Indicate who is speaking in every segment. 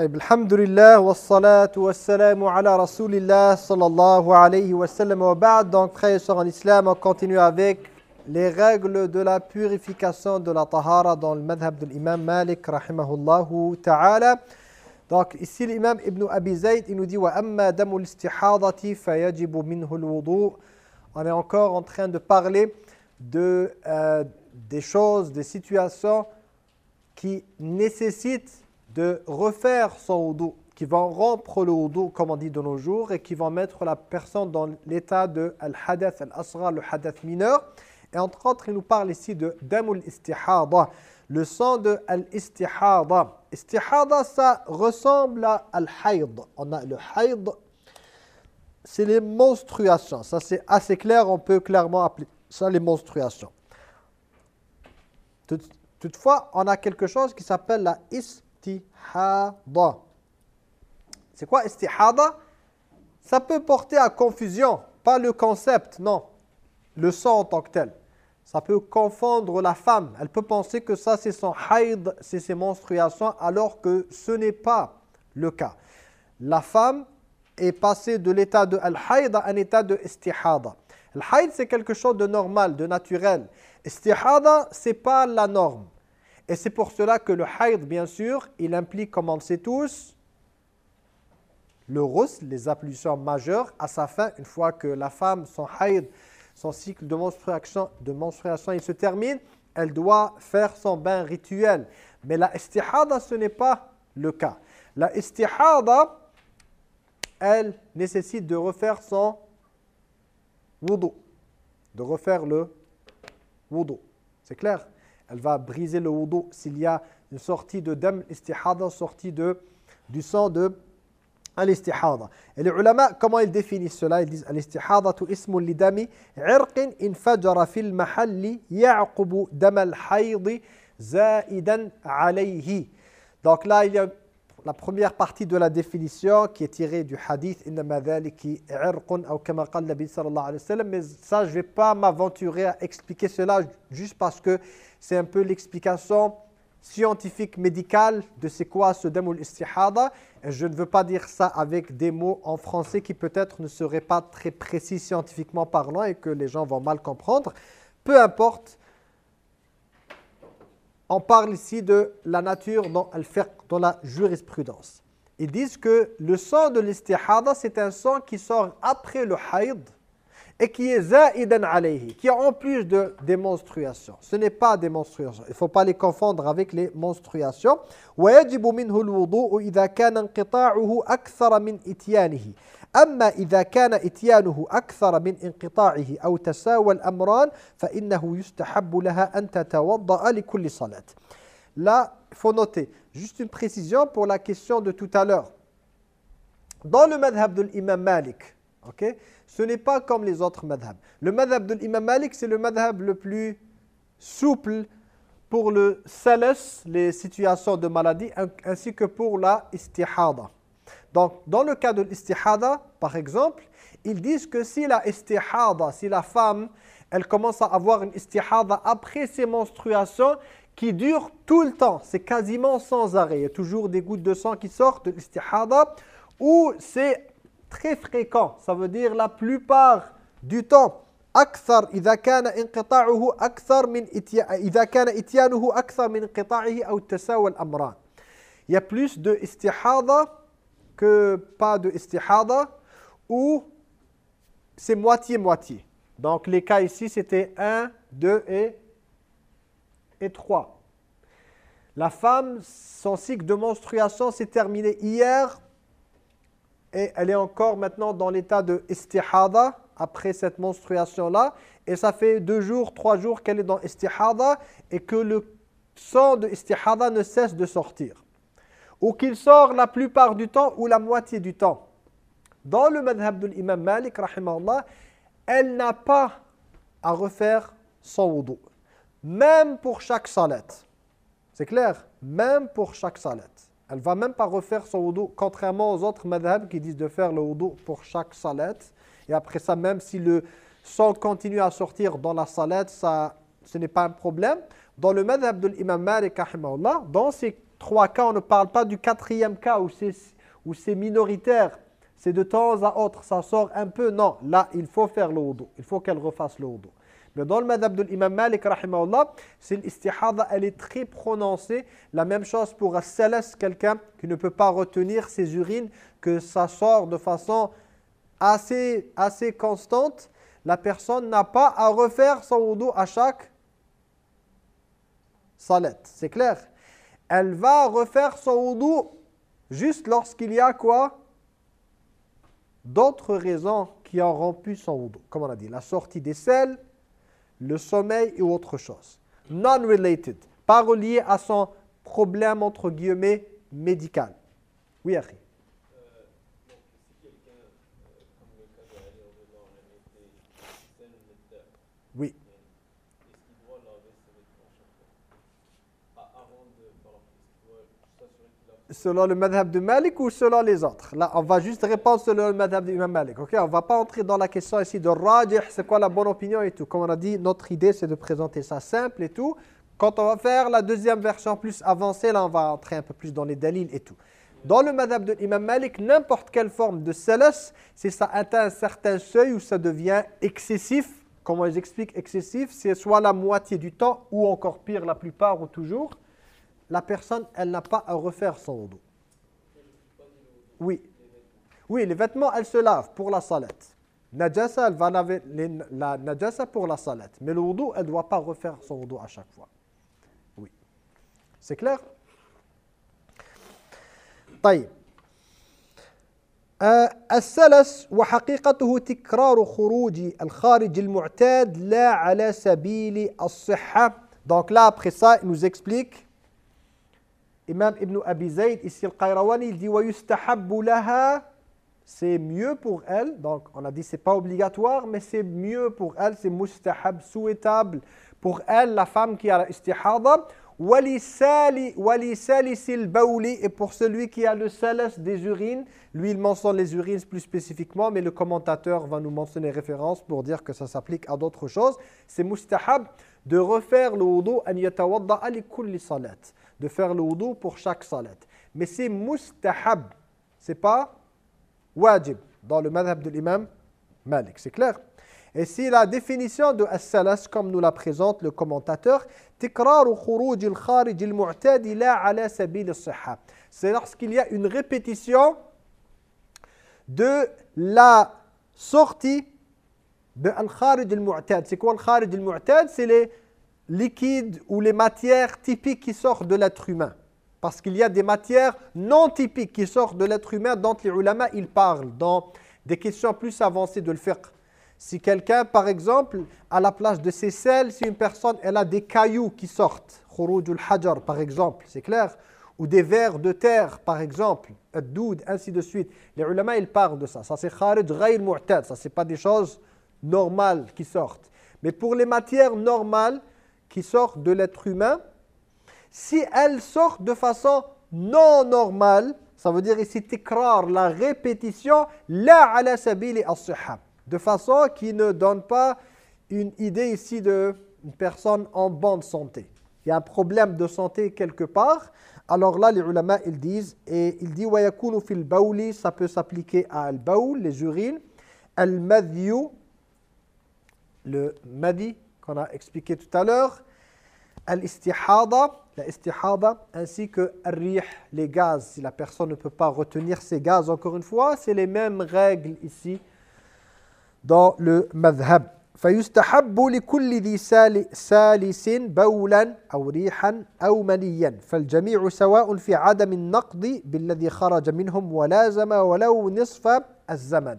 Speaker 1: طيب الحمد لله والصلاة والسلام على رسول الله صلى الله عليه وسلم. وبعد دونك فخي سور الإسلام وكونتينيو افيك لي غيغل دو لا بيوريفيكاسيون دو لا طهارة دون المذهب دو الإمام مالك رحمه الله تعالى دونك إسي الإمام ابن أبي زيد إنو دي وأما دم الاستحاضة فيجب منه الوضوء On est encore en train de parler de, euh, des choses, des situations qui nécessitent de refaire son wudu, qui vont rompre le wudu, comme on dit de nos jours, et qui vont mettre la personne dans l'état de al-hadath al-asra, le hadath mineur. Et entre autres, il nous parle ici de damul istihada, le sang de al-istihada. Istihada, ça ressemble à al-hayd. On a le hayd, c'est les menstruations. Ça, c'est assez clair, on peut clairement appeler ça les menstruations. Toutefois, on a quelque chose qui s'appelle la istihada istihada. C'est quoi istihada? Ça peut porter à confusion, pas le concept, non. Le sang en tant que tel. Ça peut confondre la femme. Elle peut penser que ça c'est son haïd, c'est ses menstruations, alors que ce n'est pas le cas. La femme est passée de l'état de al-haïd à un état de istihada. Al-haïd c'est quelque chose de normal, de naturel. Istihada c'est pas la norme. Et c'est pour cela que le haïd, bien sûr, il implique, comme on le sait tous, le rus, les ablutions majeures, à sa fin, une fois que la femme, son haïd, son cycle de menstruation, de menstruation, il se termine, elle doit faire son bain rituel. Mais la istihada, ce n'est pas le cas. La istihada, elle nécessite de refaire son wudu, de refaire le wudu. C'est clair? Elle va briser le wudu s'il y a une sortie de dam istihada, sortie de, du sang de al-istihada. Et les ulama, comment ils définissent cela? Ils disent al-istihada tu ismu lidami irqin infajara fil mahalli ya'qubu dam al-hayd zaidan alayhi. Donc là, il y a la première partie de la définition qui est tirée du hadith innama dhaliki irqun ou kama qala nabi sallallahu alayhi wa mais ça je vais pas m'aventurer à expliquer cela juste parce que c'est un peu l'explication scientifique médicale de c'est quoi ce damul istihada. Et je ne veux pas dire ça avec des mots en français qui peut-être ne seraient pas très précis scientifiquement parlant et que les gens vont mal comprendre. Peu importe, on parle ici de la nature dans, dans la jurisprudence. Ils disent que le sang de l'istihada, c'est un sang qui sort après le haïd, et qui est za'idan alayhi, qui a en plus de démonstration. Ce n'est pas des menstruations. Il ne faut pas les confondre avec les menstruations. ويجب منه الوضوء إذا كان انقطاعه أكثر من إتيانه. أما إذا كان إتيانه أكثر من انقطاعه أو تساوى الأمران فإنه يستحب لها أن تتوضأ لكل صلاة. Là, il faut noter, juste une précision pour la question de tout à l'heure. Dans le madhab de l'imam Malik, ok ce n'est pas comme les autres madhabs. Le madhab de l'imam Malik, c'est le madhab le plus souple pour le salas, les situations de maladie, ainsi que pour la istihada. Donc, dans le cas de l'istihada, par exemple, ils disent que si la istihada, si la femme, elle commence à avoir une istihada après ses menstruations, qui dure tout le temps, c'est quasiment sans arrêt, il y a toujours des gouttes de sang qui sortent de l'istihada, ou c'est très fréquent, ça veut dire la plupart du temps. أكثر إذا كان انقطاعه أكثر من إذا كان إتيانه أكثر من انقطاعه أو تساوى الأمران. Il y a plus de istihada que pas de istihada ou c'est moitié-moitié. Donc les cas ici c'était 1, 2 et, et 3. La femme, son cycle de menstruation s'est terminé hier et elle est encore maintenant dans l'état de istihada après cette menstruation-là. Et ça fait deux jours, trois jours qu'elle est dans istihada et que le sang de istihada ne cesse de sortir. Ou qu'il sort la plupart du temps ou la moitié du temps. Dans le madhab de l'imam Malik, elle n'a pas à refaire son wudu. Même pour chaque salat. C'est clair? Même pour chaque salat. Elle ne va même pas refaire son wudu, contrairement aux autres madhab qui disent de faire le wudu pour chaque salat. Et après ça, même si le sang continue à sortir dans la salat, ça, ce n'est pas un problème. Dans le madhab de l'imam Malik, dans ces trois cas, on ne parle pas du quatrième cas où c'est minoritaire. C'est de temps à autre, ça sort un peu. Non, là, il faut faire le wudu. Il faut qu'elle refasse le wudu. Dans le madhab de l'imam Malik, c'est l'istihada, elle est très prononcée. La même chose pour un salas, quelqu'un qui ne peut pas retenir ses urines, que ça sort de façon assez, assez constante. La personne n'a pas à refaire son wudu à chaque salette. C'est clair Elle va refaire son wudu juste lorsqu'il y a quoi? D'autres raisons qui ont rompu son wudu. Comme on a dit, la sortie des sels, le sommeil ou autre chose. Non-related, pas relié à son problème, entre guillemets, médical. Oui, Harry. Oui. Selon le madhab de Malik ou selon les autres? Là, on va juste répondre selon le madhab de Malik. Ok, on ne va pas entrer dans la question ici de rajih, c'est quoi la bonne opinion et tout. Comme on a dit, notre idée c'est de présenter ça simple et tout. Quand on va faire la deuxième version plus avancée, là on va entrer un peu plus dans les dalils et tout. Dans le madhab de l'imam Malik, n'importe quelle forme de salas, si ça atteint un certain seuil où ça devient excessif, comment ils expliquent excessif, c'est soit la moitié du temps ou encore pire la plupart ou toujours, la personne, elle n'a pas à refaire son wudu. Oui. Oui, les vêtements, elles se lavent pour la salette. Najasa, elle va laver la najasa pour la salette. Mais le wudu, elle ne doit pas refaire son wudu à chaque fois. Oui. C'est clair طيب السلس وحقيقته تكرار خروج الخارج المعتاد لا على سبيل الصحة donc là après ça il nous explique Imam Ibn Abi Zayd, ici le Qayrawani, il dit C'est mieux pour elle, donc on a dit que c'est pas obligatoire, mais c'est mieux pour elle, c'est mustahab, souhaitable pour elle, la femme qui a la istihada. Et pour celui qui a le salas des urines, lui il mentionne les urines plus spécifiquement, mais le commentateur va nous mentionner référence pour dire que ça s'applique à d'autres choses. C'est mustahab de refaire le wudu an yatawadda'a li salat de faire le wudu pour chaque salat. Mais c'est mustahab, c'est pas wajib dans le madhab de l'imam Malik, c'est clair Et si la définition de as-salas comme nous la présente le commentateur, C'est lorsqu'il y a une répétition de la sortie de al-kharij al-mu'tad. C'est quoi al-kharij al-mu'tad C'est les liquides ou les matières typiques qui sortent de l'être humain. Parce qu'il y a des matières non typiques qui sortent de l'être humain dont les ulama ils parlent dans des questions plus avancées de le Si quelqu'un, par exemple, à la place de ses sels, si une personne elle a des cailloux qui sortent, khurujul hajar par exemple, c'est clair ou des vers de terre, par exemple, doud, ainsi de suite. Les ulama, ils parlent de ça. Ça, c'est kharij ghayr mu'tad. Ça, c'est pas des choses normales qui sortent. Mais pour les matières normales, qui sortent de l'être humain, si elles sortent de façon non normale, ça veut dire ici tikrar, la répétition, la ala sabili de façon qui ne donne pas une idée ici d'une personne en bonne santé. Il y a un problème de santé quelque part. Alors là, les ulama, ils disent, et il dit « fil baouli » ça peut s'appliquer à al-baoul, les urines. Al-madhiyu, le madi, qu'on a expliqué tout à l'heure, al-istihada, la istihada, ainsi que rih, les gaz. Si la personne ne peut pas retenir ces gaz, encore une fois, c'est les mêmes règles ici dans le madhab. فيستحب لكل ذي سالس بولا أو ريحا أو منيا فالجميع سواء في عدم النقض بالذي خرج منهم ولازم ولو نصف الزمن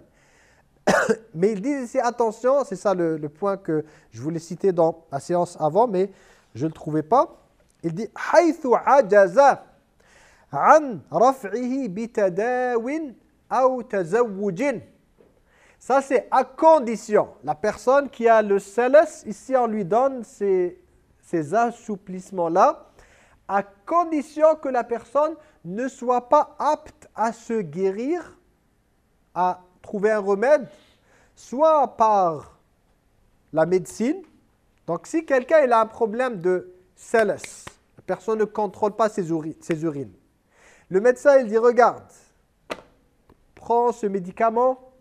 Speaker 1: mais ils disent ici, attention, c'est ça le, le, point que je voulais citer dans la séance avant, mais je ne le trouvais pas. Il dit حيث عجز عن رفعه بتداو أو تزوج ça, c'est à condition. La personne qui a le salas, ici, on lui donne ces, ces assouplissements-là, à condition que la personne ne soit pas apte à se guérir, à trouver un remède, soit par la médecine. Donc si quelqu'un a un problème de selles, la personne ne contrôle pas ses, urines. Le médecin, il dit, regarde, prends ce médicament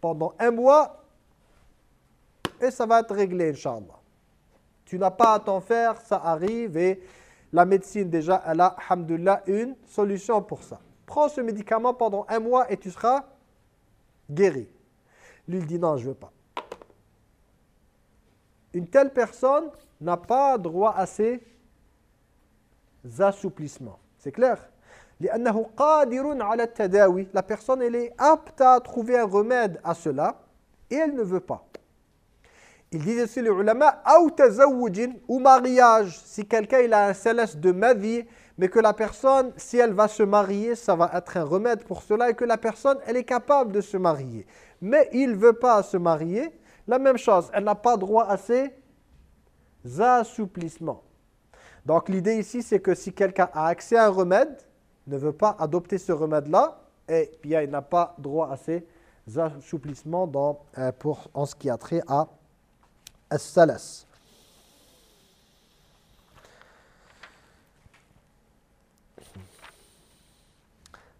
Speaker 1: pendant un mois et ça va être réglé, Inch'Allah. Tu n'as pas à t'en faire, ça arrive et la médecine déjà, elle a, alhamdulillah, une solution pour ça. Prends ce médicament pendant un mois et tu seras guéri. Lui, il dit non, je ne veux pas. Une telle personne n'a pas droit à ces assouplissements. C'est clair? La personne, elle est apte à trouver un remède à cela et elle ne veut pas. Il dit aussi les ulama, ou mariage. Si quelqu'un il a un céleste de ma vie, mais que la personne, si elle va se marier, ça va être un remède pour cela, et que la personne, elle est capable de se marier. Mais il ne veut pas se marier, la même chose, elle n'a pas droit à ses assouplissements. Donc l'idée ici, c'est que si quelqu'un a accès à un remède, ne veut pas adopter ce remède-là, et bien il n'a pas droit à ses assouplissements dans, euh, pour, en ce qui a trait à as-salas.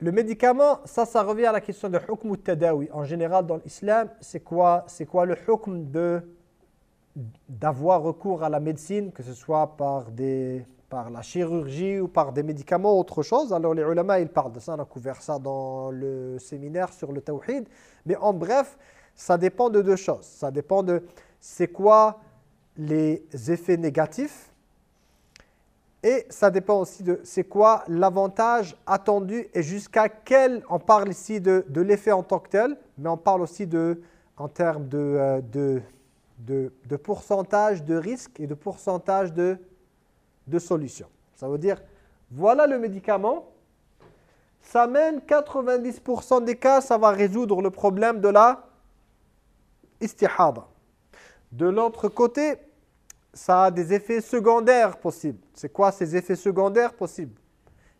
Speaker 1: médicament, ça, ça revient à la question de hukm tadawi. En général, dans l'islam, c'est quoi, quoi le hukm d'avoir recours à la médecine, que ce soit par, des, par la chirurgie ou par des médicaments ou autre chose. Alors les ulama, ils parlent de ça, on a couvert ça dans le séminaire sur le tawhid. Mais en bref, ça dépend de deux choses. Ça dépend de c'est quoi les effets négatifs et ça dépend aussi de c'est quoi l'avantage attendu et jusqu'à quel, on parle ici de, de l'effet en tant que tel, mais on parle aussi de, en termes de, euh, de, de, pourcentage de risque et de pourcentage de, de solution. Ça veut dire, voilà le médicament, ça mène 90% des cas, ça va résoudre le problème de la istihada. De l'autre côté, ça a des effets secondaires possibles. C'est quoi ces effets secondaires possibles?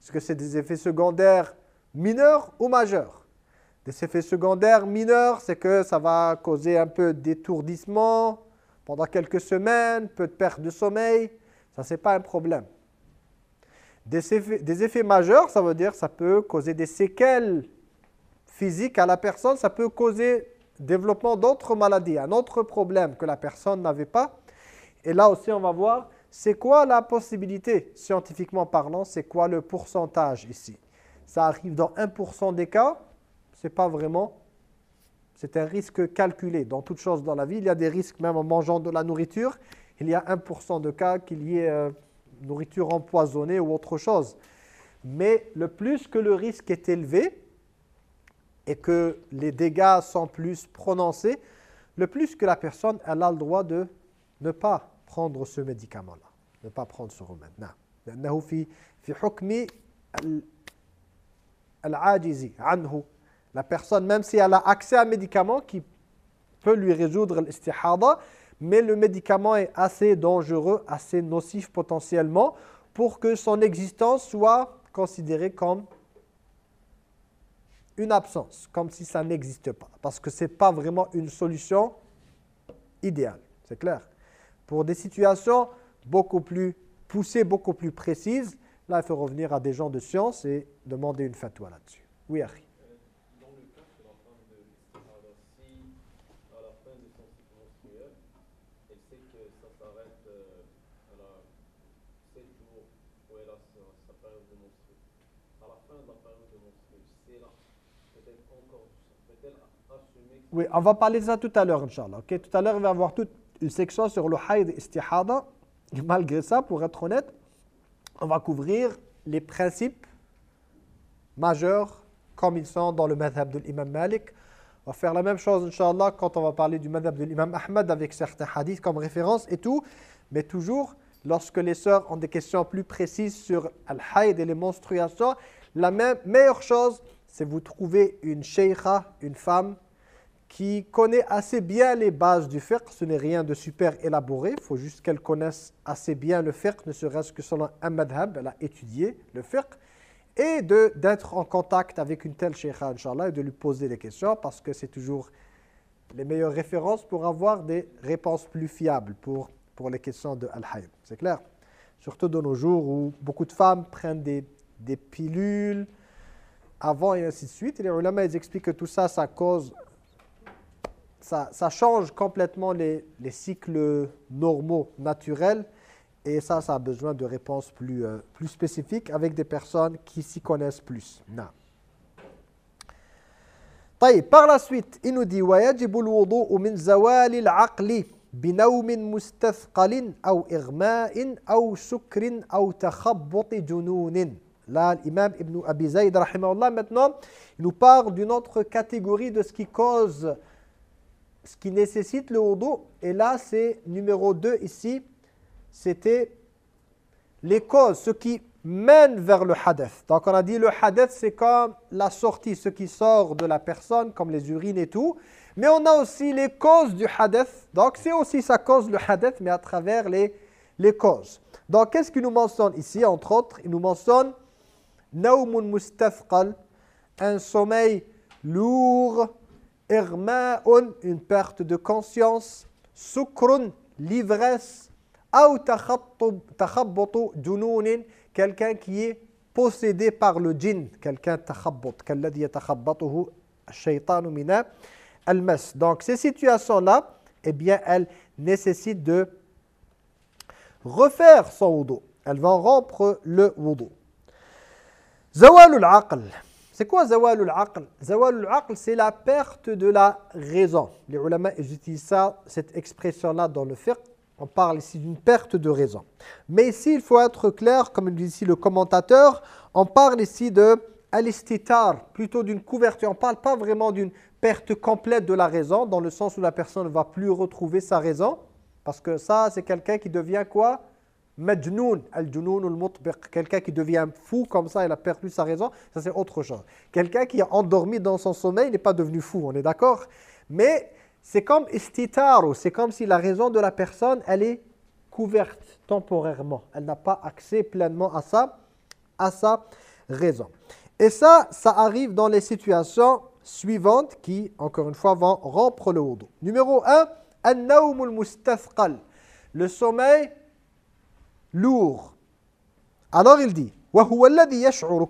Speaker 1: Est-ce que c'est des effets secondaires mineurs ou majeurs? Des effets secondaires mineurs, c'est que ça va causer un peu d'étourdissement pendant quelques semaines, peu de perte de sommeil. Ça, c'est pas un problème. Des effets, majeurs, ça veut dire ça peut causer des séquelles physiques à la personne, ça peut causer développement d'autres maladies, un autre problème que la personne n'avait pas. Et là aussi, on va voir, c'est quoi la possibilité, scientifiquement parlant, c'est quoi le pourcentage ici? Ça arrive dans 1% des cas, c'est pas vraiment, c'est un risque calculé. Dans toute chose dans la vie, il y a des risques même en mangeant de la nourriture. Il y a 1% de cas qu'il y ait euh, nourriture empoisonnée ou autre chose. Mais le plus que le risque est élevé et que les dégâts sont plus prononcés, le plus que la personne a le droit de ne pas prendre ce médicament-là, ne pas prendre ce remède. Non. في في حكم العاجز عنه la personne même si elle a accès à un médicament qui peut lui résoudre l'istihada mais le médicament est assez dangereux, assez nocif potentiellement pour que son existence soit considérée comme une absence, comme si ça n'existe pas. Parce que ce n'est pas vraiment une solution idéale, c'est clair Pour des situations beaucoup plus poussées, beaucoup plus précises, là, il faut revenir à des gens de science et demander une fatwa là-dessus. Oui, Harry. Dans le cas de la femme de si à la fin de son cycle menstruel, elle sait que ça s'arrête à la 7 jours où elle a sa, période de menstruelle. À la fin de la période de menstruelle, c'est là, peut-être encore, peut-elle assumer... Oui, on va parler de ça tout à l'heure, Inch'Allah. Okay? Tout à l'heure, on va avoir tout une section sur le haïd istihada. malgré ça, pour être honnête, on va couvrir les principes majeurs comme ils sont dans le madhab de l'imam Malik. On va faire la même chose, Inch'Allah, quand on va parler du madhab de l'imam Ahmad avec certains hadiths comme référence et tout. Mais toujours, lorsque les sœurs ont des questions plus précises sur al-haïd et les menstruations, la meilleure chose, c'est vous trouvez une sheikha, une femme, qui connaît assez bien les bases du fiqh. Ce n'est rien de super élaboré. Il faut juste qu'elle connaisse assez bien le fiqh, ne serait-ce que selon un madhab. Elle a étudié le fiqh. Et d'être en contact avec une telle sheikha, Inch'Allah, et de lui poser des questions, parce que c'est toujours les meilleures références pour avoir des réponses plus fiables pour, pour les questions de Al-Hayd. C'est clair? Surtout de nos jours où beaucoup de femmes prennent des, des pilules avant et ainsi de suite. Et les ulama, ils expliquent que tout ça, ça cause ça, change complètement les, cycles normaux, naturels. Et ça, ça a besoin de réponses plus, euh, plus spécifiques avec des personnes qui s'y connaissent plus. Non. Par la suite, il nous dit ويجب الوضوء من زوال العقل بنوم مستثقل أو إغماء أو سكر أو تخبط جنون. Là, l'imam Ibn Abi Zayd, maintenant, il nous parle d'une autre catégorie de ce qui cause ce qui nécessite le wudu. Et là, c'est numéro 2 ici, c'était les causes, ce qui mène vers le hadith. Donc on a dit le hadith, c'est comme la sortie, ce qui sort de la personne, comme les urines et tout. Mais on a aussi les causes du hadith. Donc c'est aussi sa cause le hadith, mais à travers les, causes. Donc qu'est-ce qu'il nous mentionne ici, entre autres? Il nous mentionne « Naumun mustathqal » un sommeil lourd, irma'un, une perte de conscience, sukrun, l'ivresse, ou takhabbutu jununin, quelqu'un qui est possédé par le djinn, quelqu'un takhabbut, kalladhi yatakhabbatuhu shaytanu mina al-mas. Donc ces situations-là, eh bien elles nécessitent de refaire son wudu. Elles vont rompre le wudu. Zawalul aql. C'est quoi zawalul aql? Zawalul aql, c'est la perte de la raison. Les ulama, utilisent cette expression-là dans le fiqh. On parle ici d'une perte de raison. Mais ici, il faut être clair, comme dit ici le commentateur, on parle ici de alistitar, plutôt d'une couverture. On ne parle pas vraiment d'une perte complète de la raison, dans le sens où la personne ne va plus retrouver sa raison. Parce que ça, c'est quelqu'un qui devient quoi? Majnoun, al-junoun al quelqu'un qui devient fou comme ça, il a perdu sa raison, ça c'est autre chose. Quelqu'un qui est endormi dans son sommeil n'est pas devenu fou, on est d'accord? Mais c'est comme istitaru, c'est comme si la raison de la personne, elle est couverte temporairement. Elle n'a pas accès pleinement à ça, à sa raison. Et ça, ça arrive dans les situations suivantes qui, encore une fois, vont rompre le wudu. Numéro 1, an-nawmul mustathqal. Le sommeil lourd. Alors il dit,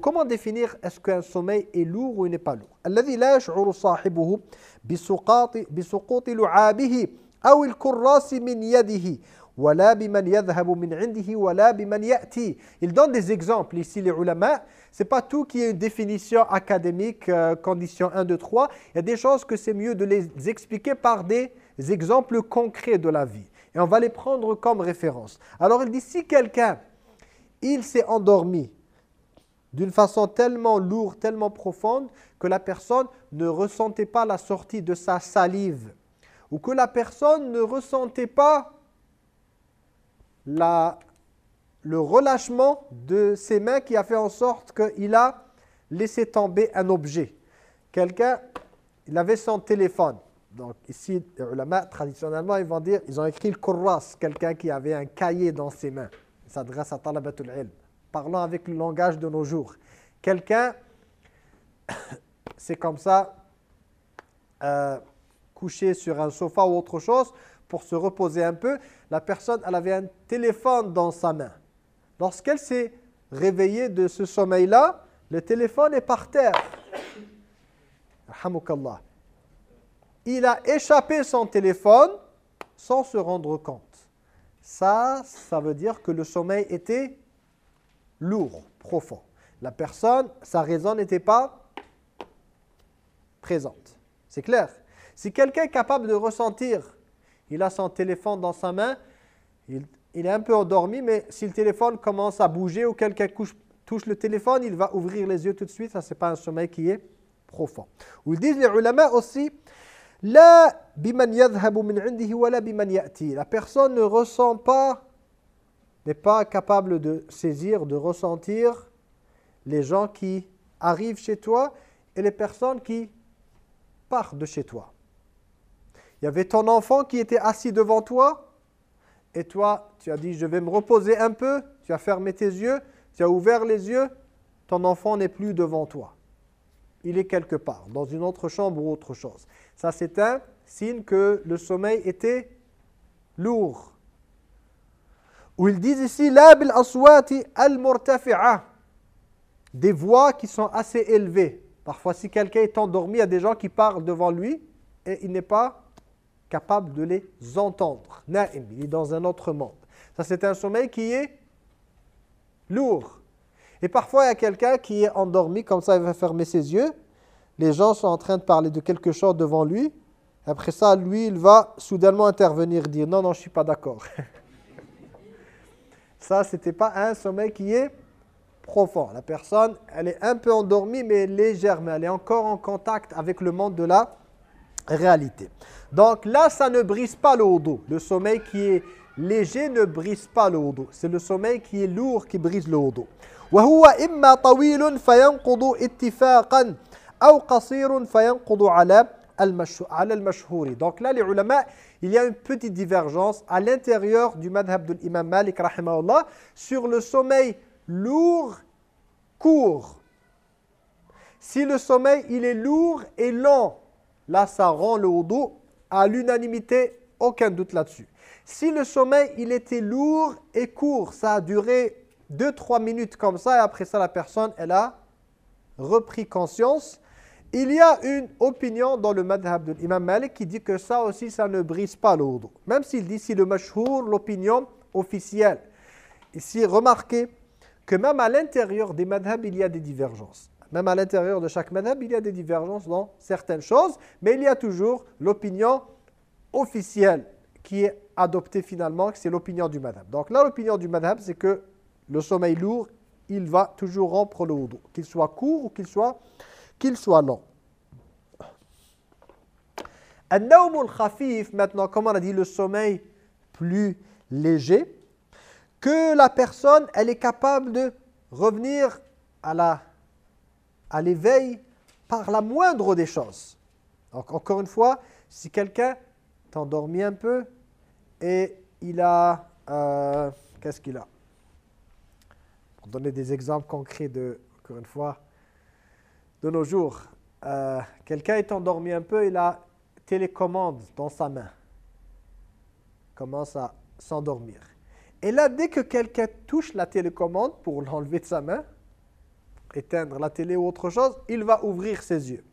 Speaker 1: comment définir est-ce qu'un sommeil est lourd ou il n'est pas lourd الذي لا يشعر صاحبه بسقوط بسقوط لعابه أو الكراس من يده ولا بمن يذهب من عنده ولا بمن يأتي Il donne des exemples ici les ulama. C'est pas tout qui est une définition académique, euh, condition 1, 2, 3. Il y a des choses que c'est mieux de les expliquer par des exemples concrets de la vie. Et on va les prendre comme référence. Alors il dit, si quelqu'un, il s'est endormi d'une façon tellement lourde, tellement profonde, que la personne ne ressentait pas la sortie de sa salive, ou que la personne ne ressentait pas le relâchement de ses mains qui a fait en sorte qu'il a laissé tomber un objet. Quelqu'un, il avait son téléphone. Donc ici, les ulama, traditionnellement, ils vont dire, ils ont écrit le Qurras, quelqu'un qui avait un cahier dans ses mains. Il s'adresse à Talabatul Ilm. Parlons avec le langage de nos jours. Quelqu'un, c'est comme ça, euh, couché sur un sofa ou autre chose, pour se reposer un peu, la personne, elle avait un téléphone dans sa main. Lorsqu'elle s'est réveillée de ce sommeil-là, le téléphone est par terre. Alhamdulillah il a échappé son téléphone sans se rendre compte. Ça, ça veut dire que le sommeil était lourd, profond. La personne, sa raison n'était pas présente. C'est clair Si quelqu'un est capable de ressentir, il a son téléphone dans sa main, il, est un peu endormi, mais si le téléphone commence à bouger ou quelqu'un touche le téléphone, il va ouvrir les yeux tout de suite. Ça, ce n'est pas un sommeil qui est profond. Ou ils disent les ulama aussi, la personne ne ressent pas, n'est pas capable de saisir, de ressentir les gens qui arrivent chez toi et les personnes qui partent de chez toi. Il y avait ton enfant qui était assis devant toi et toi, tu as dit, je vais me reposer un peu, tu as fermé tes yeux, tu as ouvert les yeux, ton enfant n'est plus devant toi. Il est quelque part, dans une autre chambre ou autre chose. Ça, c'est un signe que le sommeil était lourd. Ou ils disent ici, al des voix qui sont assez élevées. Parfois, si quelqu'un est endormi, il y a des gens qui parlent devant lui et il n'est pas capable de les entendre. Naïm, il est dans un autre monde. Ça, c'est un sommeil qui est lourd. Et parfois, il y a quelqu'un qui est endormi, comme ça, il va fermer ses yeux. Les gens sont en train de parler de quelque chose devant lui. Après ça, lui, il va soudainement intervenir, dire « Non, non, je ne suis pas d'accord. » Ça, ce n'était pas un sommeil qui est profond. La personne, elle est un peu endormie, mais légère, mais elle est encore en contact avec le monde de la réalité. Donc là, ça ne brise pas le wudu. Le sommeil qui est léger ne brise pas le wudu. C'est le sommeil qui est lourd qui brise le wudu. وهو إما طويل فينقض اتفاقا أو قصير فينقض على على المشهور. Donc là, les ulama, il y a une petite divergence à l'intérieur du madhab de l'imam Malik rahimahullah sur le sommeil lourd, court. Si le sommeil, il est lourd et lent, là, ça rend le wudu à l'unanimité, aucun doute là-dessus. Si le sommeil, il était lourd et court, ça a duré 2-3 minutes comme ça, et après ça, la personne, elle a repris conscience. Il y a une opinion dans le madhab de l'imam Malik qui dit que ça aussi, ça ne brise pas l'ordre. Même s'il dit si le mashhour, l'opinion officielle. Ici, remarquez que même à l'intérieur des madhabs, il y a des divergences. Même à l'intérieur de chaque madhab, il y a des divergences dans certaines choses, mais il y a toujours l'opinion officielle qui est adoptée finalement, c'est l'opinion du madhab. Donc là, l'opinion du madhab, c'est que le sommeil lourd, il va toujours rompre le wudu, qu'il soit court ou qu'il soit, qu'il soit long. khafif maintenant, comme on a dit, le sommeil plus léger, que la personne, elle est capable de revenir à l'éveil par la moindre des choses. Encore une fois, si quelqu'un t'endormit un peu et il a... Euh, qu'est-ce qu'il a? Donner des exemples concrets de, encore une fois, de nos jours. Euh, quelqu'un est endormi un peu, il a télécommande dans sa main. Commence à s'endormir. Et là, dès que quelqu'un touche la télécommande pour l'enlever de sa main, éteindre la télé ou autre chose, il va ouvrir ses yeux.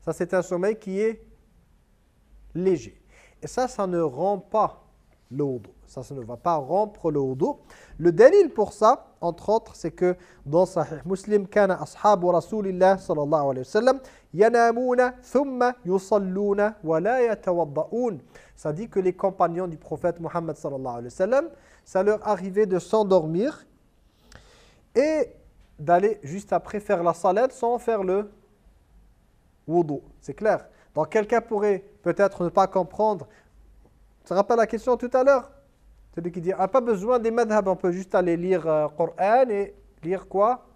Speaker 1: Ça, c'est un sommeil qui est léger. Et ça, ça ne rompt pas le wudu. Ça, ne va pas rompre le wudu. Le dalil pour ça, entre autres, c'est que dans Sahih Muslim, kana ashabu Rasulillah sallallahu alayhi wa sallam yanamuna thumma yusalluna wa la yatawadda'un. Ça dit que les compagnons du prophète Muhammad sallallahu alayhi wa sallam, ça leur arrivait de s'endormir et d'aller juste après faire la salade sans faire le wudu. C'est clair Donc quelqu'un pourrait peut-être ne pas comprendre. Tu te rappelles la question tout à l'heure? Celui qui dit, on n'a pas besoin des madhab, on peut juste aller lire le euh, Coran et lire quoi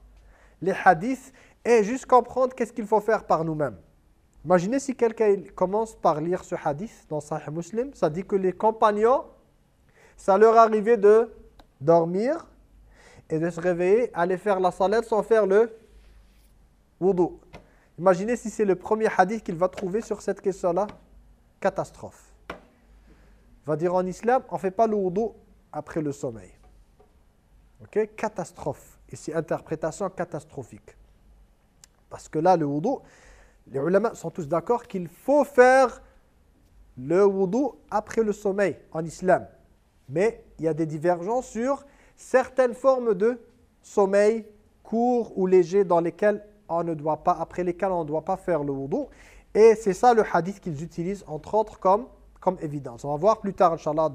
Speaker 1: Les hadiths et juste comprendre qu'est-ce qu'il faut faire par nous-mêmes. Imaginez si quelqu'un commence par lire ce hadith dans Sahih Muslim, ça dit que les compagnons, ça leur arrivait de dormir et de se réveiller, aller faire la salat sans faire le wudu. Imaginez si c'est le premier hadith qu'il va trouver sur cette question-là. Catastrophe. Va dire en islam, on ne fait pas le wudu après le sommeil. Ok Catastrophe. Ici, interprétation catastrophique. Parce que là, le wudu, les ulama sont tous d'accord qu'il faut faire le wudu après le sommeil en islam. Mais il y a des divergences sur certaines formes de sommeil court ou léger dans lesquelles on ne doit pas, après lesquelles on ne doit pas faire le wudu. Et c'est ça le hadith qu'ils utilisent, entre autres, comme, comme évidence. On va voir plus tard, Inch'Allah,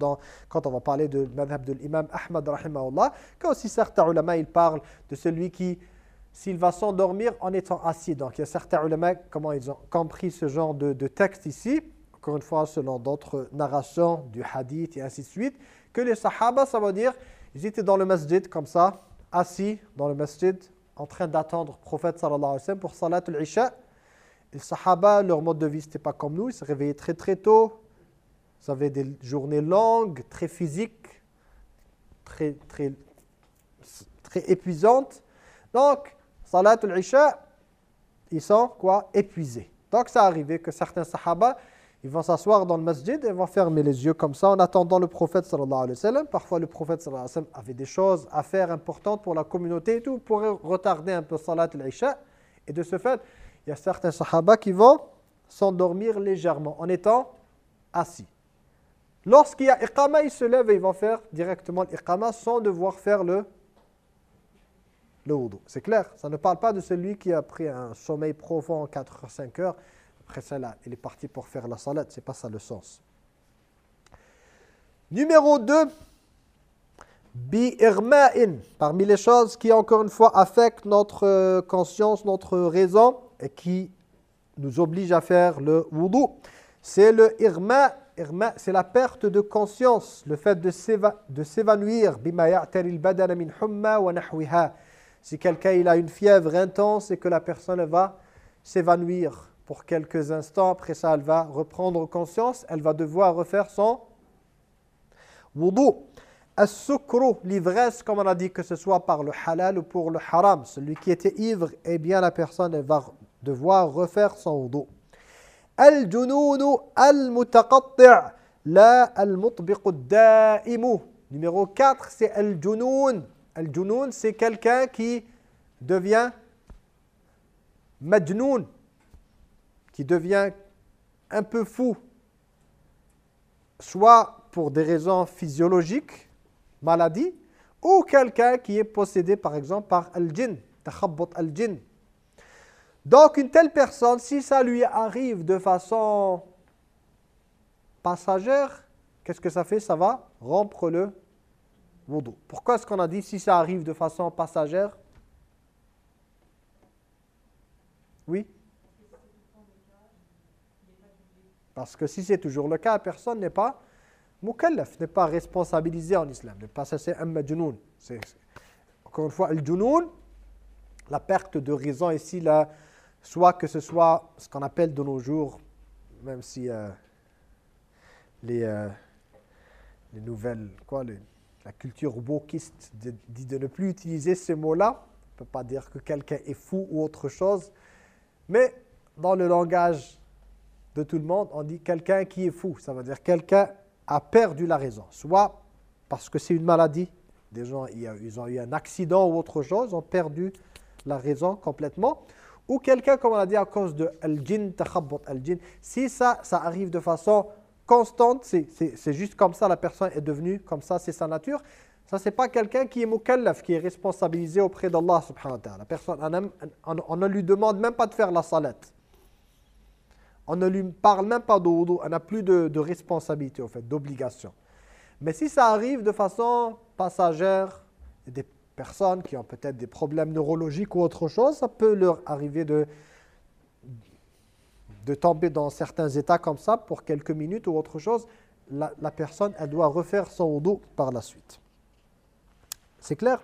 Speaker 1: quand on va parler de madhab de l'imam Ahmad, rahimahullah, que aussi certains ulama, ils parlent de celui qui, s'il va s'endormir en étant assis. Donc, il y a certains ulama, comment ils ont compris ce genre de, texte ici, encore une fois, selon d'autres narrations du hadith et ainsi de suite, que les sahaba, ça veut dire ils étaient dans le masjid comme ça, assis dans le masjid, en train d'attendre le prophète sallallahu alayhi wa pour salat al-isha. Les Sahaba, leur mode de vie, c'était pas comme nous. Ils se réveillaient très très tôt. Ils avaient des journées longues, très physiques, très, très, très épuisantes. Donc, Salat al-Isha, ils sont quoi? Épuisés. Donc, ça arrivait que certains Sahaba, ils vont s'asseoir dans le masjid et vont fermer les yeux comme ça en attendant le prophète sallallahu alayhi wa sallam. Parfois, le prophète sallallahu alayhi wa sallam avait des choses à faire importantes pour la communauté et tout, pour retarder un peu Salat al-Isha. Et de ce fait, il y a certains sahaba qui vont s'endormir légèrement en étant assis. Lorsqu'il y a iqama, ils se lèvent et ils vont faire directement l'iqama sans devoir faire le, le wudu. C'est clair Ça ne parle pas de celui qui a pris un sommeil profond en 4 h 5 heures. Après ça, là, il est parti pour faire la salat. Ce n'est pas ça le sens. Numéro 2. Bi-irma'in. Parmi les choses qui, encore une fois, affectent notre euh, conscience, notre raison, et qui nous oblige à faire le wudu, c'est le irma. C'est la perte de conscience, le fait de s'évanouir. Si quelqu'un il a une fièvre intense et que la personne va s'évanouir pour quelques instants, après ça elle va reprendre conscience, elle va devoir refaire son wudu. As-sukru, l'ivresse, comme on a dit, que ce soit par le halal ou pour le haram. Celui qui était ivre, eh bien la personne va devoir refaire son wudu. Al-jununu al-mutaqatti' la al-mutbiq daimu Numéro 4, c'est al-junun. Al-junun, c'est quelqu'un qui devient majnoun, qui devient un peu fou, soit pour des raisons physiologiques, maladie, ou quelqu'un qui est possédé par exemple par al-jinn, al-jinn, donc, une telle personne, si ça lui arrive de façon passagère, qu'est-ce que ça fait? Ça va rompre le wudu. Pourquoi est-ce qu'on a dit si ça arrive de façon passagère? Oui? Parce que si c'est toujours le cas, personne n'est pas mukallaf, n'est pas responsabilisé en islam. Ne pas c'est un. Encore une fois, le la perte de raison ici, la soit que ce soit ce qu'on appelle de nos jours, même si euh, euh, les nouvelles, quoi, la culture wokiste dit de, ne plus utiliser ces mots-là. On ne peut pas dire que quelqu'un est fou ou autre chose. Mais dans le langage de tout le monde, on dit quelqu'un qui est fou. Ça veut dire quelqu'un a perdu la raison. Soit parce que c'est une maladie, des gens ils ont eu un accident ou autre chose, ont perdu la raison complètement ou quelqu'un, comme on a dit, à cause de al-jinn, al-jinn, si ça, ça arrive de façon constante, c'est juste comme ça, la personne est devenue comme ça, c'est sa nature, ça c'est pas quelqu'un qui est mukallaf, qui est responsabilisé auprès d'Allah subhanahu wa ta'ala. La personne, on, ne lui demande même pas de faire la salat. On ne lui parle même pas de on n'a plus de, de, responsabilité, en fait, d'obligation. Mais si ça arrive de façon passagère, des personnes qui ont peut-être des problèmes neurologiques ou autre chose, ça peut leur arriver de, de tomber dans certains états comme ça pour quelques minutes ou autre chose. La, personne, elle doit refaire son dos par la suite. C'est clair?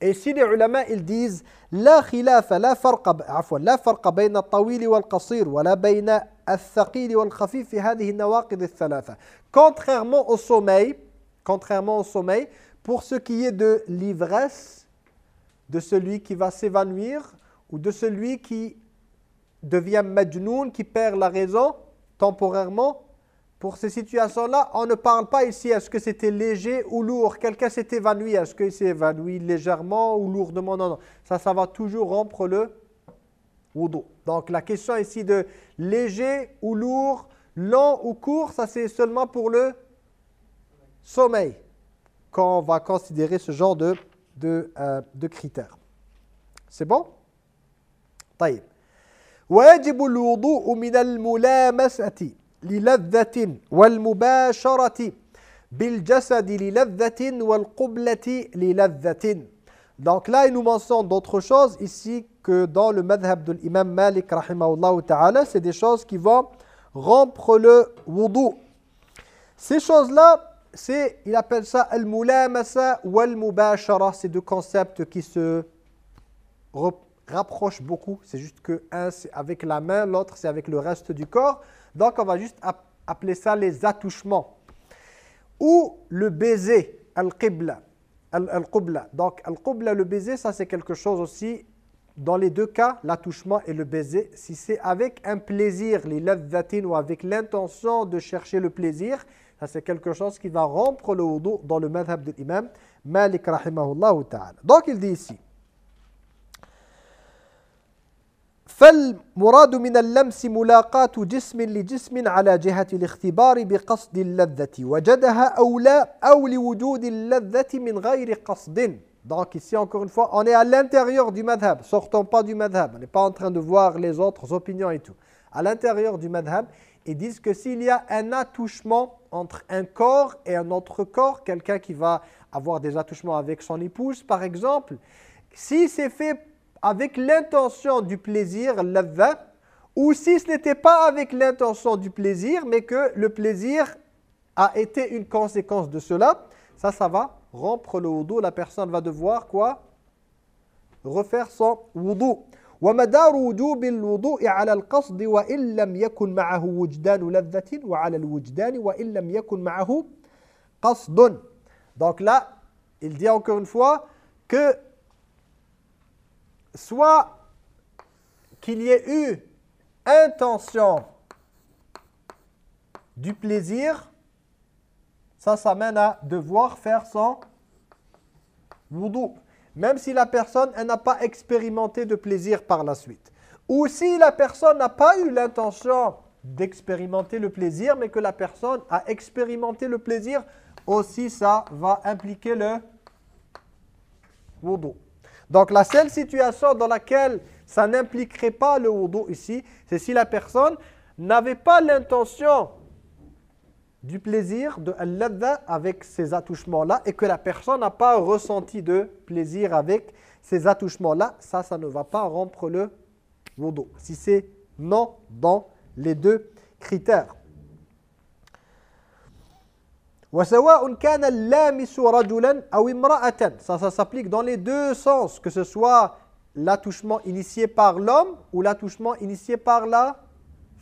Speaker 1: Et si les ulama, ils disent « La khilafa, la farqa, la farqa bayna tawili wal qasir, wa bayna al-thaqili wal khafif fi nawaqid al-thalatha » Contrairement au sommeil, contrairement au sommeil, pour ce qui est de l'ivresse de celui qui va s'évanouir ou de celui qui devient majnoun, qui perd la raison temporairement, pour ces situations-là, on ne parle pas ici est-ce que c'était léger ou lourd? Quelqu'un s'est évanoui, est-ce qu'il s'est évanoui légèrement ou lourdement? Non, non. Ça, ça va toujours rompre le wudu. Donc la question ici de léger ou lourd, long ou court, ça c'est seulement pour le sommeil quand on va considérer ce genre de, de, euh, de critères. C'est bon طيب ويجب الوضوء من الملامسة للذة والمباشرة بالجسد للذة والقبلة للذة Donc là, il nous mentionne d'autres choses ici que dans le madhab de l'imam Malik, rahimahullah ta'ala, c'est des choses qui vont rompre le wudu. Ces choses-là, c'est, il appelle ça al-mulamasa wal-mubashara. C'est deux concepts qui se rapprochent beaucoup. C'est juste que un c'est avec la main, l'autre c'est avec le reste du corps. Donc on va juste appeler ça les attouchements. Ou le baiser, al-qibla. Al-qubla. Donc al-qubla, le baiser, ça c'est quelque chose aussi, dans les deux cas, l'attouchement et le baiser, si c'est avec un plaisir, les ladhatin, ou avec l'intention de chercher le plaisir, c'est quelque chose qui va rompre le wudu dans le madhab de l'imam Malik rahimahullah ta'ala. Donc il dit ici, فالمراد من اللمس ملاقاة جسم لجسم على جهة الاختبار بقصد اللذة وجدها أو لا أو لوجود اللذة من غير قصد Donc ici encore une fois, on est à l'intérieur du madhab, sortons pas du madhab, on n'est pas en train de voir les autres opinions et tout. À l'intérieur du madhab, ils disent que s'il y a un attouchement entre un corps et un autre corps, quelqu'un qui va avoir des attouchements avec son épouse par exemple, si c'est fait avec l'intention du plaisir, ladha, ou si ce n'était pas avec l'intention du plaisir, mais que le plaisir a été une conséquence de cela, ça, ça va rompre le wudu. La personne va devoir quoi? Refaire son wudu. ومدار وجوب الوضوء على القصد وإن لم يكن معه وجدان لذة وعلى الوجدان وإن لم يكن معه قصد. Donc là, il dit encore une fois que soit qu'il y ait eu intention du plaisir, ça, ça mène à devoir faire son wudu. Même si la personne n'a pas expérimenté de plaisir par la suite. Ou si la personne n'a pas eu l'intention d'expérimenter le plaisir, mais que la personne a expérimenté le plaisir, aussi ça va impliquer le wudu. Donc la seule situation dans laquelle ça n'impliquerait pas le wudu ici, c'est si la personne n'avait pas l'intention du plaisir, de al avec ces attouchements-là et que la personne n'a pas ressenti de plaisir avec ces attouchements-là, ça, ça ne va pas rompre le wudu. Si c'est non dans les deux critères. Ça, ça s'applique dans les deux sens, que ce soit l'attouchement initié par l'homme ou l'attouchement initié par la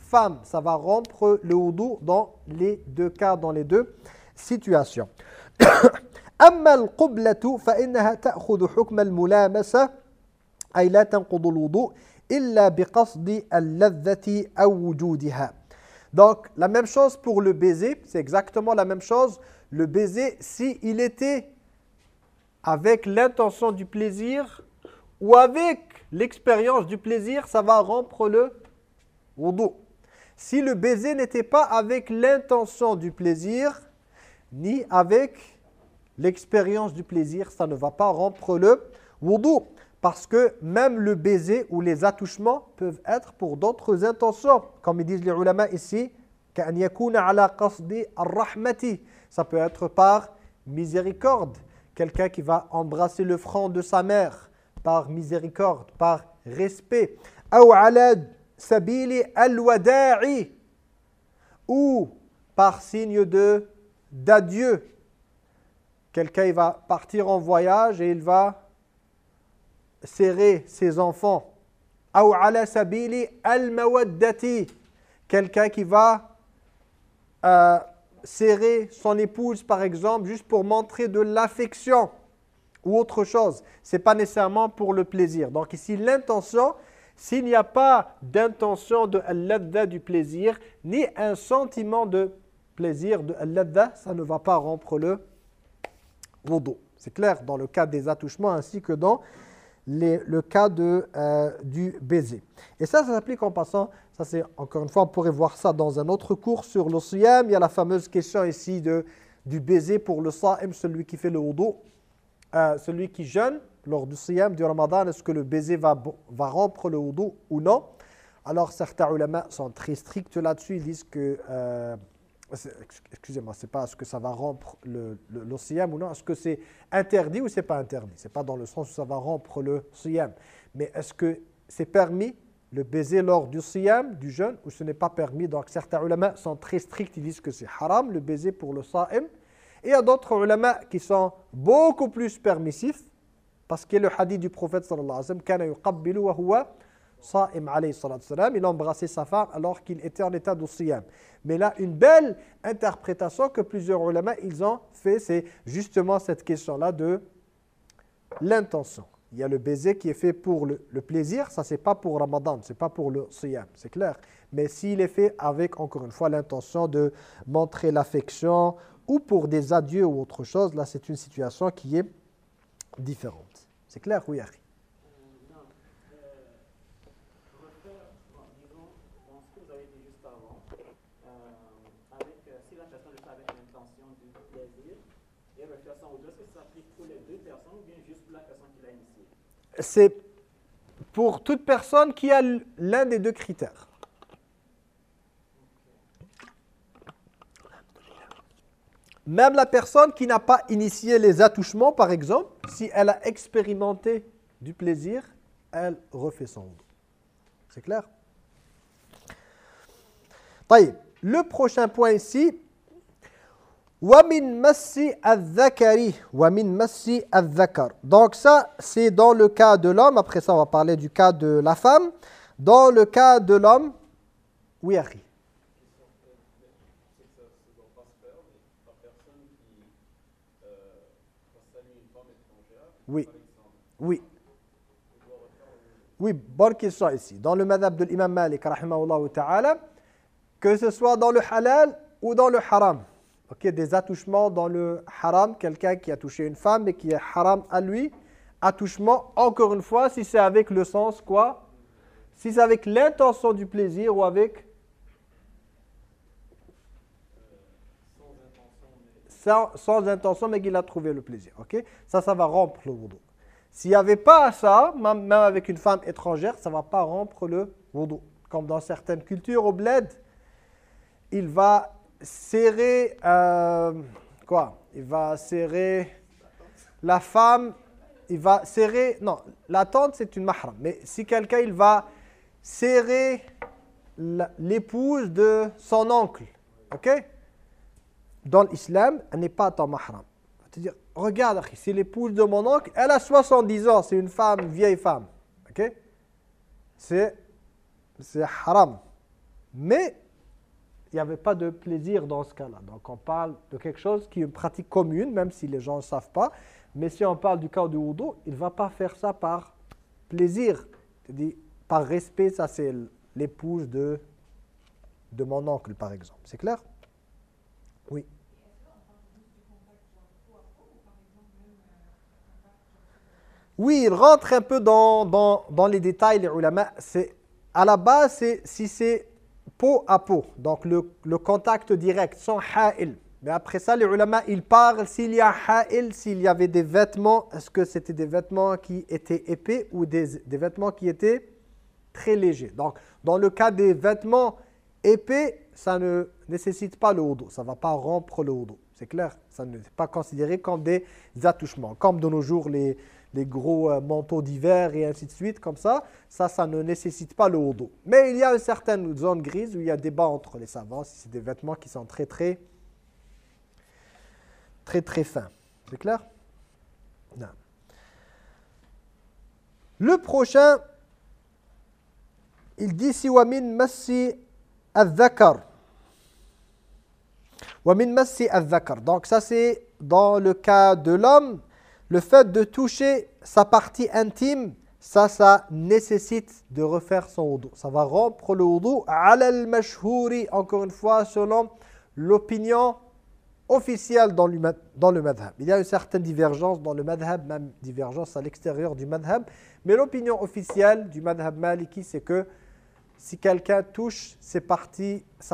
Speaker 1: femme. Ça va rompre le wudu dans les deux cas, dans les deux situations. أما القبلة فإنها تأخذ حكم الملامسة أي لا تنقض الوضوء إلا بقصد اللذة أو وجودها donc, la même chose pour le baiser, c'est exactement la même chose. Le baiser, s'il il était avec l'intention du plaisir ou avec l'expérience du plaisir, ça va rompre le wudu. Si le baiser n'était pas avec l'intention du plaisir, ni avec l'expérience du plaisir, ça ne va pas rompre le wudu. Parce que même le baiser ou les attouchements peuvent être pour d'autres intentions. Comme ils disent les ulama ici, ça peut être par miséricorde. Quelqu'un qui va embrasser le front de sa mère par miséricorde, par respect. Par signe de d'adieu. Quelqu'un va partir en voyage et il va serrer ses enfants. Ou ala sabili al-mawaddati. Quelqu'un qui va euh, serrer son épouse par exemple juste pour montrer de l'affection ou autre chose. Ce n'est pas nécessairement pour le plaisir. Donc ici l'intention, s'il n'y a pas d'intention de al du plaisir, ni un sentiment de plaisir de al ça ne va pas rompre le wudu. C'est clair dans le cas des attouchements ainsi que dans le cas de, euh, du baiser. Et ça, ça s'applique en passant, ça c'est encore une fois, on pourrait voir ça dans un autre cours sur le siyam. Il y a la fameuse question ici de, du baiser pour le sa'im, celui qui fait le wudu, euh, celui qui jeûne lors du siyam du ramadan, est-ce que le baiser va, va rompre le wudu ou non? Alors certains ulama sont très stricts là-dessus, ils disent que... Euh, excusez-moi, c'est pas est-ce que ça va rompre le, le, ou non, est-ce que c'est interdit ou c'est pas interdit? C'est pas dans le sens où ça va rompre le siyam, mais est-ce que c'est permis le baiser lors du siyam, du jeûne, ou ce n'est pas permis? Donc certains ulama sont très stricts, ils disent que c'est haram le baiser pour le sa'im, et il y a d'autres ulama qui sont beaucoup plus permissifs, Parce que le hadith du prophète sallallahu alayhi wa sallam, alayhi sallam, il embrassait sa femme alors qu'il était en état de siyam. Mais là, une belle interprétation que plusieurs ulama ils ont fait, c'est justement cette question-là de l'intention. Il y a le baiser qui est fait pour le, plaisir, ça c'est pas pour Ramadan, c'est pas pour le siyam, c'est clair. Mais s'il est fait avec, encore une fois, l'intention de montrer l'affection ou pour des adieux ou autre chose, là c'est une situation qui est différente. C'est clair, oui, c'est pour toute personne qui a l'un des deux critères. Même la personne qui n'a pas initié les attouchements, par exemple, si elle a expérimenté du plaisir, elle refait son dos. C'est clair? Le prochain point ici, donc ça, c'est dans le cas de l'homme. Après ça, on va parler du cas de la femme. Dans le cas de l'homme, oui, Harry. Oui. Oui. Oui, bonne question ici. Dans le madhab de l'imam Malik, ta'ala, que ce soit dans le halal ou dans le haram des attouchements dans le haram, quelqu'un qui a touché une femme et qui est haram à lui, attouchement, encore une fois, si c'est avec le sens quoi? Si c'est avec l'intention du plaisir ou avec sans, intention, mais qu'il a trouvé le plaisir. ok? Ça, ça va rompre le wudu. S'il n'y avait pas ça, même avec une femme étrangère, ça ne va pas rompre le wudu. Comme dans certaines cultures au bled, il va serrer, euh, quoi? Il va serrer la femme, il va serrer, non, la tante c'est une mahram, mais si quelqu'un il va serrer l'épouse de son oncle, ok? Dans l'islam, elle n'est pas ton mahram. Regarde, c'est l'épouse de mon oncle, elle a 70 ans, c'est une femme, vieille femme, ok? C'est haram. Mais il n'y avait pas de plaisir dans ce cas-là. Donc on parle de quelque chose qui est une pratique commune, même si les gens ne savent pas. Mais si on parle du cas du wudu, il ne va pas faire ça par plaisir. par respect, ça c'est l'épouse de, de mon oncle, par exemple. C'est clair? Oui. Oui, il rentre un peu dans, les détails, les ulama. À la base, si c'est peau à peau, donc le, contact direct, sans ha'il. Mais après ça, les ulama, ils parlent s'il y a ha'il, s'il y avait des vêtements, est-ce que c'était des vêtements qui étaient épais ou des, des, vêtements qui étaient très légers? Donc, dans le cas des vêtements épais, ça ne nécessite pas le wudu, ça ne va pas rompre le wudu. C'est clair Ça n'est pas considéré comme des attouchements. Comme de nos jours, les, les gros euh, manteaux d'hiver et ainsi de suite, comme ça, ça, ça ne nécessite pas le wudu. Mais il y a une certaine zone grise où il y a débat entre les savants, si c'est des vêtements qui sont très, très, très, très fins. C'est clair? Non. Le prochain, il dit si al-dhakar. Wamin massi al-dhakar. Donc ça c'est dans le cas de l'homme le fait de toucher sa partie intime, ça, ça nécessite de refaire son wudu. Ça va rompre le wudu. al mashhouri, encore une fois, selon l'opinion officielle dans le, madhab. Il y a une certaine divergence dans le madhab, même divergence à l'extérieur du madhab. Mais l'opinion officielle du madhab maliki, c'est que si quelqu'un touche sa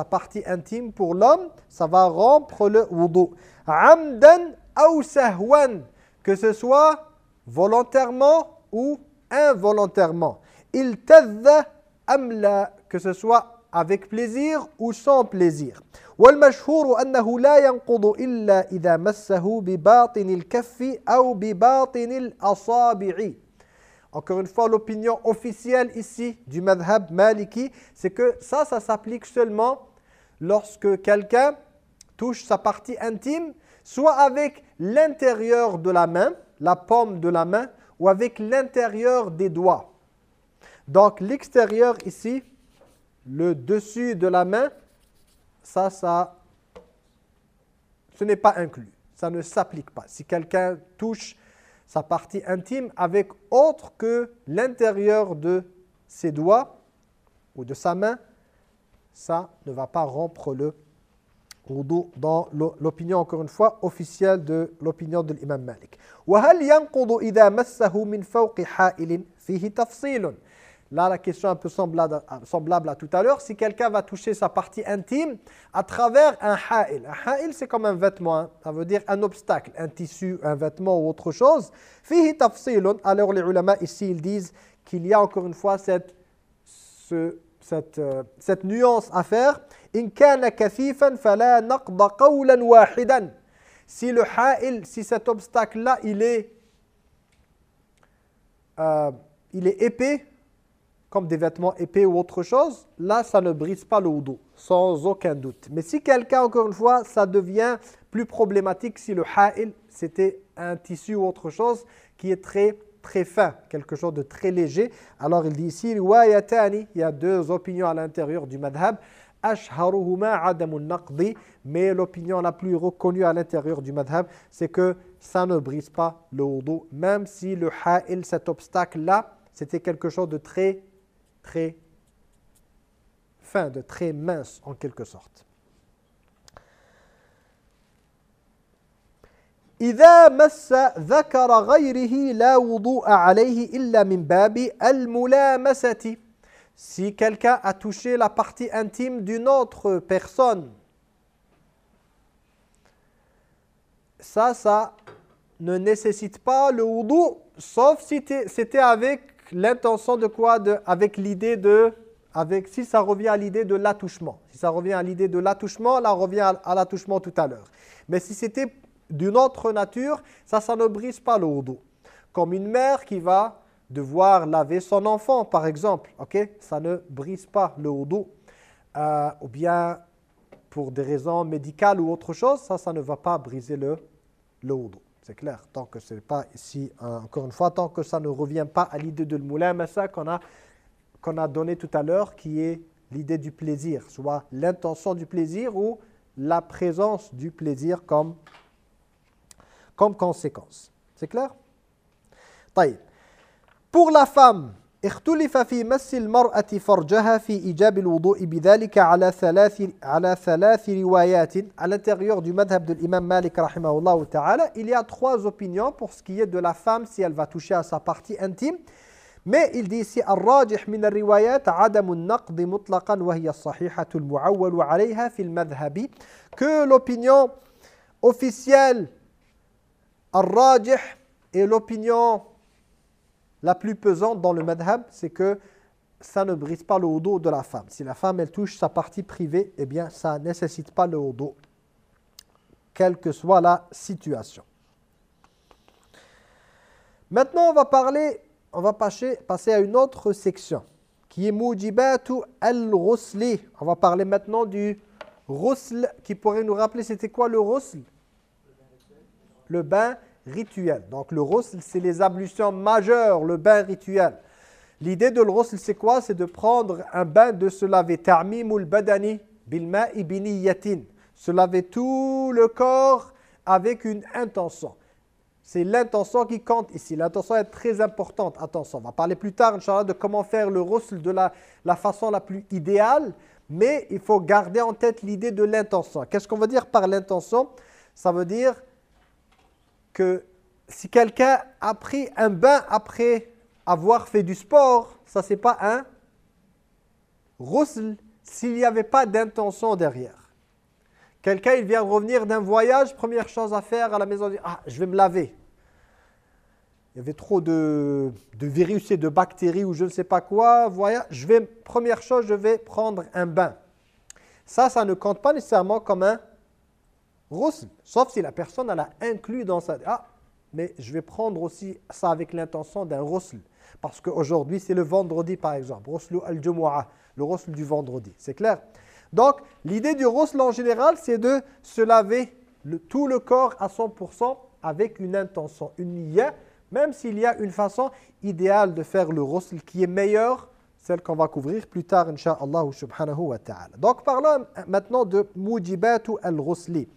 Speaker 1: partie intime pour l'homme, ça va rompre le wudu. Amdan ou sahwan que ce soit volontairement ou involontairement. Il tadha amla, que ce soit avec plaisir ou sans plaisir. والمشهور أنه لا ينقض إلا إذا مسه بباطن الكف أو بباطن الأصابع. Encore une fois, l'opinion officielle ici du madhab maliki, c'est que ça, ça s'applique seulement lorsque quelqu'un touche sa partie intime soit avec l'intérieur de la main, la paume de la main, ou avec l'intérieur des doigts. Donc l'extérieur ici, le dessus de la main, ça, ça, ce n'est pas inclus. Ça ne s'applique pas. Si quelqu'un touche sa partie intime avec autre que l'intérieur de ses doigts ou de sa main, ça ne va pas rompre le wudu dans l'opinion, encore une fois, officielle de l'opinion de l'imam Malik. Là, la question est un peu semblable à, semblable à tout à l'heure. Si quelqu'un va toucher sa partie intime à travers un ha'il. Un ha'il, c'est comme un vêtement. Hein. Ça veut dire un obstacle, un tissu, un vêtement ou autre chose. Alors les ulama ici, ils disent qu'il y a encore une fois cette, ce, cette, euh, cette nuance à faire. Si le ha'il, si cet obstacle-là, il est, euh, il est épais, comme des vêtements épais ou autre chose, là, ça ne brise pas le wudu, sans aucun doute. Mais si quelqu'un, encore une fois, ça devient plus problématique si le ha'il, c'était un tissu ou autre chose qui est très très fin, quelque chose de très léger. Alors il dit ici, il y a deux opinions à l'intérieur du madhab. mais l'opinion la plus reconnue à l'intérieur du madhab, c'est que ça ne brise pas le wudu, même si le ha'il, cet obstacle-là, c'était quelque chose de très très fin, de très mince en quelque sorte. إذا مس ذكر غيره لا وضوء عليه إلا من باب الملامسة Si quelqu'un a touché la partie intime d'une autre personne, ça, ça ne nécessite pas le wudu, sauf si c'était avec l'intention de quoi de, Avec l'idée de... Avec, si ça revient à l'idée de l'attouchement. Si ça revient à l'idée de l'attouchement, là, on revient à, l'attouchement tout à l'heure. Mais si c'était d'une autre nature, ça, ça ne brise pas le wudu. Comme une mère qui va devoir laver son enfant, par exemple. Ça ne brise pas le wudu. Euh, ou bien, pour des raisons médicales ou autre chose, ça, ça ne va pas briser le, le wudu. C'est clair. Tant que c'est pas ici, encore une fois, tant que ça ne revient pas à l'idée de ça qu'on a, qu'on a donné tout à l'heure, qui est l'idée du plaisir, soit l'intention du plaisir ou la présence du plaisir comme, comme conséquence. C'est clair Pour la femme, اختلف في مس المرأة فرجها في إيجاب الوضوء بذلك على ثلاث على ثلاث روايات à l'intérieur du madhab de l'imam Malik rahimahullah ta'ala il y a trois opinions pour ce qui est de la femme si elle va toucher à sa partie intime mais il dit ici الراجح من الروايات عدم النقض مطلقا وهي الصحيحة المعول عليها في المذهب que l'opinion officielle Ar-Rajih est l'opinion la plus pesante dans le madhab, c'est que ça ne brise pas le hodo de la femme. Si la femme, elle touche sa partie privée, eh bien, ça ne nécessite pas le hodo, quelle que soit la situation. Maintenant, on va parler, on va passer, à une autre section, qui est Mujibatu al-Rusli. On va parler maintenant du Rusl, qui pourrait nous rappeler c'était quoi le Rusl le bain rituel. Donc le roussel, c'est les ablutions majeures, le bain rituel. L'idée de le c'est quoi? C'est de prendre un bain, de se laver. Badani bilma yatin. Se laver tout le corps avec une intention. C'est l'intention qui compte ici. L'intention est très importante. Attention, on va parler plus tard, Inch'Allah, de comment faire le roussel de la, la façon la plus idéale. Mais il faut garder en tête l'idée de l'intention. Qu'est-ce qu'on veut dire par l'intention? Ça veut dire que si quelqu'un a pris un bain après avoir fait du sport, ça c'est pas un roussel s'il n'y avait pas d'intention derrière. Quelqu'un, il vient revenir d'un voyage, première chose à faire à la maison, il dit « Ah, je vais me laver ». Il y avait trop de, virus et de bactéries ou je ne sais pas quoi. Voilà, je vais, première chose, je vais prendre un bain. Ça, ça ne compte pas nécessairement comme un roussel. Sauf si la personne elle a inclus dans sa... Ah, mais je vais prendre aussi ça avec l'intention d'un roussel. Parce qu'aujourd'hui, c'est le vendredi, par exemple. Roussel al-Jumu'ah, le roussel du vendredi. C'est clair? Donc, l'idée du roussel en général, c'est de se laver tout le corps à 100% avec une intention, une niya, Même s'il y a une façon idéale de faire le ghusl qui est meilleure, celle qu'on va couvrir plus tard, insha'Allah subhanahu wa ta'ala. Donc parlons maintenant de mujibatu al-ghusli.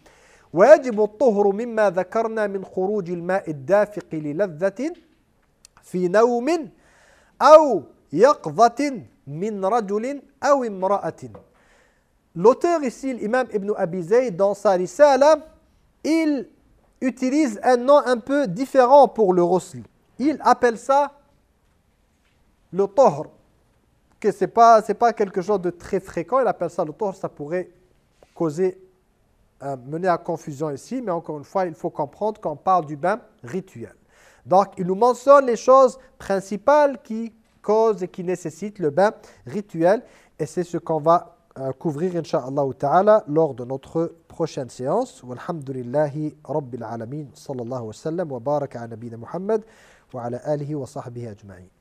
Speaker 1: ويجب الطهر مما ذكرنا من خروج الماء الدافق للذة في نوم أو يقظة من رجل أو امرأة L'auteur ici, l'imam Ibn Abi Zayd, dans sa risala, il utilise un nom un peu différent pour le ghusl. Il appelle ça le tohr, que ce n'est pas, pas quelque chose de très fréquent. Il appelle ça le tohr, ça pourrait causer, euh, mener à confusion ici, mais encore une fois, il faut comprendre qu'on parle du bain rituel. Donc, il nous mentionne les choses principales qui causent et qui nécessitent le bain rituel, et c'est ce qu'on va couvrir incha'Allah ta'ala lors de notre prochaine séance. Walhamdulillahi rabbil alamin sallallahu wa sallam wa baraka ala nabina Muhammad wa ala alihi wa sahbihi ajma'in.